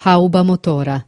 Rauba Motora.